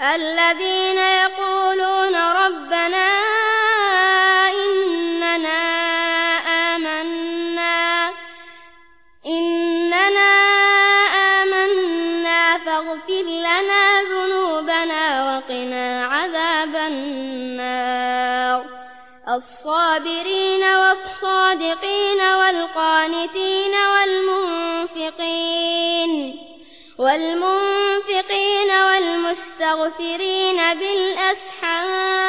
الذين يقولون ربنا إننا آمنا إننا آمنا. فاغفر لنا ذنوبنا وقنا عذاب النار. الصابرين والصادقين والقانتين والمنفقين والمنفقين والمستغفرين بالأسحار.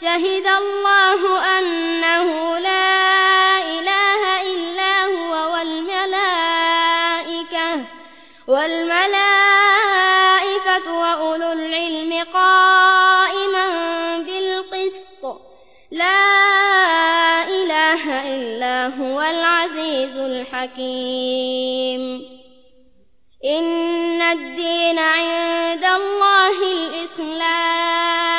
شهد الله أنه لا إله إلا هو والملائكة والملائكة وأولو العلم قائما بالقسط. لا إله إلا هو العزيز الحكيم. إن الدين عند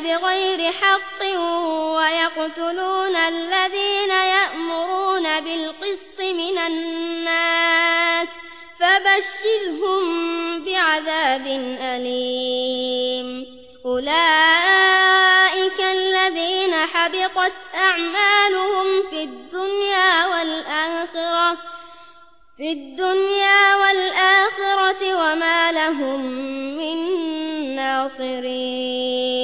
بغير حق ويقتلون الذين يأمرون بالقسط من الناس فبشرهم بعذاب أليم. أولئك الذين حبطت أعمالهم في الدنيا والآخرة في الدنيا والآخرة وما لهم من ناصرين.